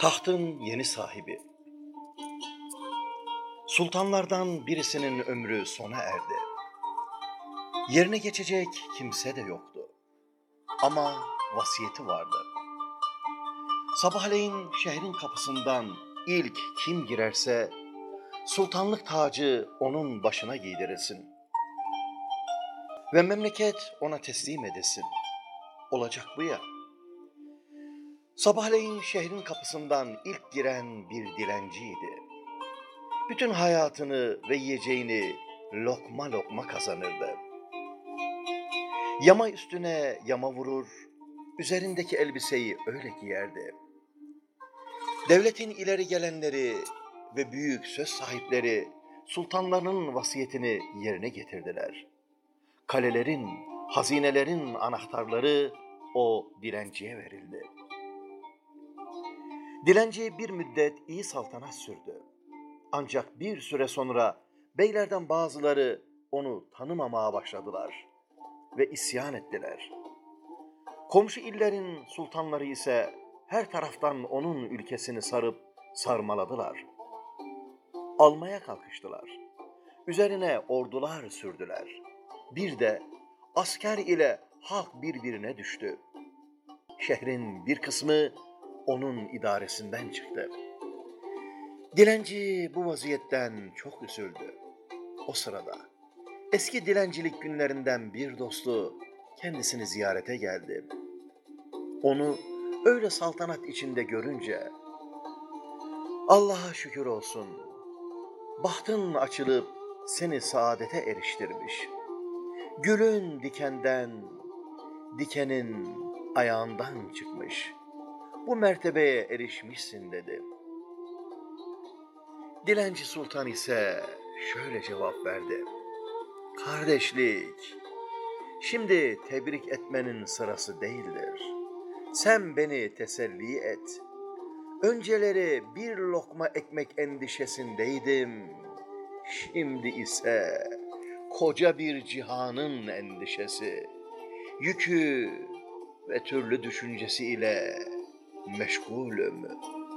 Tahtın yeni sahibi. Sultanlardan birisinin ömrü sona erdi. Yerine geçecek kimse de yoktu. Ama vasiyeti vardı. Sabahleyin şehrin kapısından ilk kim girerse sultanlık tacı onun başına giydirilsin. Ve memleket ona teslim edilsin. Olacak bu ya. Sabahleyin şehrin kapısından ilk giren bir dilenciydi. Bütün hayatını ve yiyeceğini lokma lokma kazanırdı. Yama üstüne yama vurur, üzerindeki elbiseyi öyle giyerdi. Devletin ileri gelenleri ve büyük söz sahipleri sultanlarının vasiyetini yerine getirdiler. Kalelerin, hazinelerin anahtarları o dilenciye verildi. Dilenci bir müddet iyi saltanat sürdü. Ancak bir süre sonra beylerden bazıları onu tanımamaya başladılar ve isyan ettiler. Komşu illerin sultanları ise her taraftan onun ülkesini sarıp sarmaladılar. Almaya kalkıştılar. Üzerine ordular sürdüler. Bir de asker ile halk birbirine düştü. Şehrin bir kısmı onun idaresinden çıktı. Dilenci bu vaziyetten çok üzüldü. O sırada eski dilencilik günlerinden bir dostu kendisini ziyarete geldi. Onu öyle saltanat içinde görünce Allah'a şükür olsun. Bahtın açılıp seni saadete eriştirmiş. Gülün dikenden, dikenin ayağından çıkmış. Bu mertebeye erişmişsin dedi. Dilenci Sultan ise şöyle cevap verdi. Kardeşlik, şimdi tebrik etmenin sırası değildir. Sen beni teselli et. Önceleri bir lokma ekmek endişesindeydim. Şimdi ise koca bir cihanın endişesi, yükü ve türlü düşüncesi ile Mais je crois que...